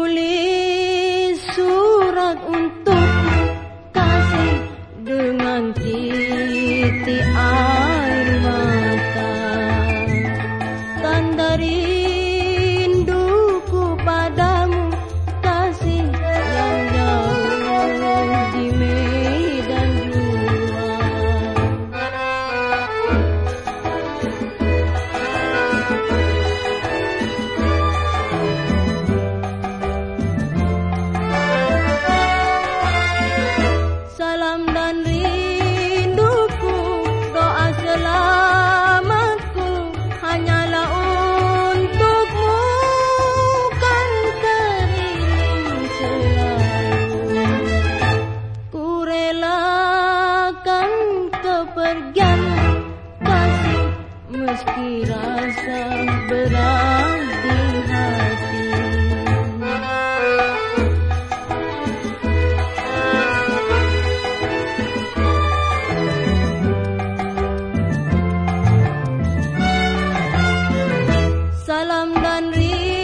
ஒளியே meski rasa berat di hati Salam dan rindu